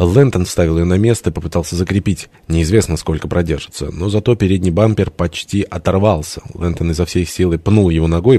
Лэнтон вставил ее на место и попытался закрепить. Неизвестно, сколько продержится, но зато передний бампер почти оторвался. Лэнтон изо всей силы пнул его ногой,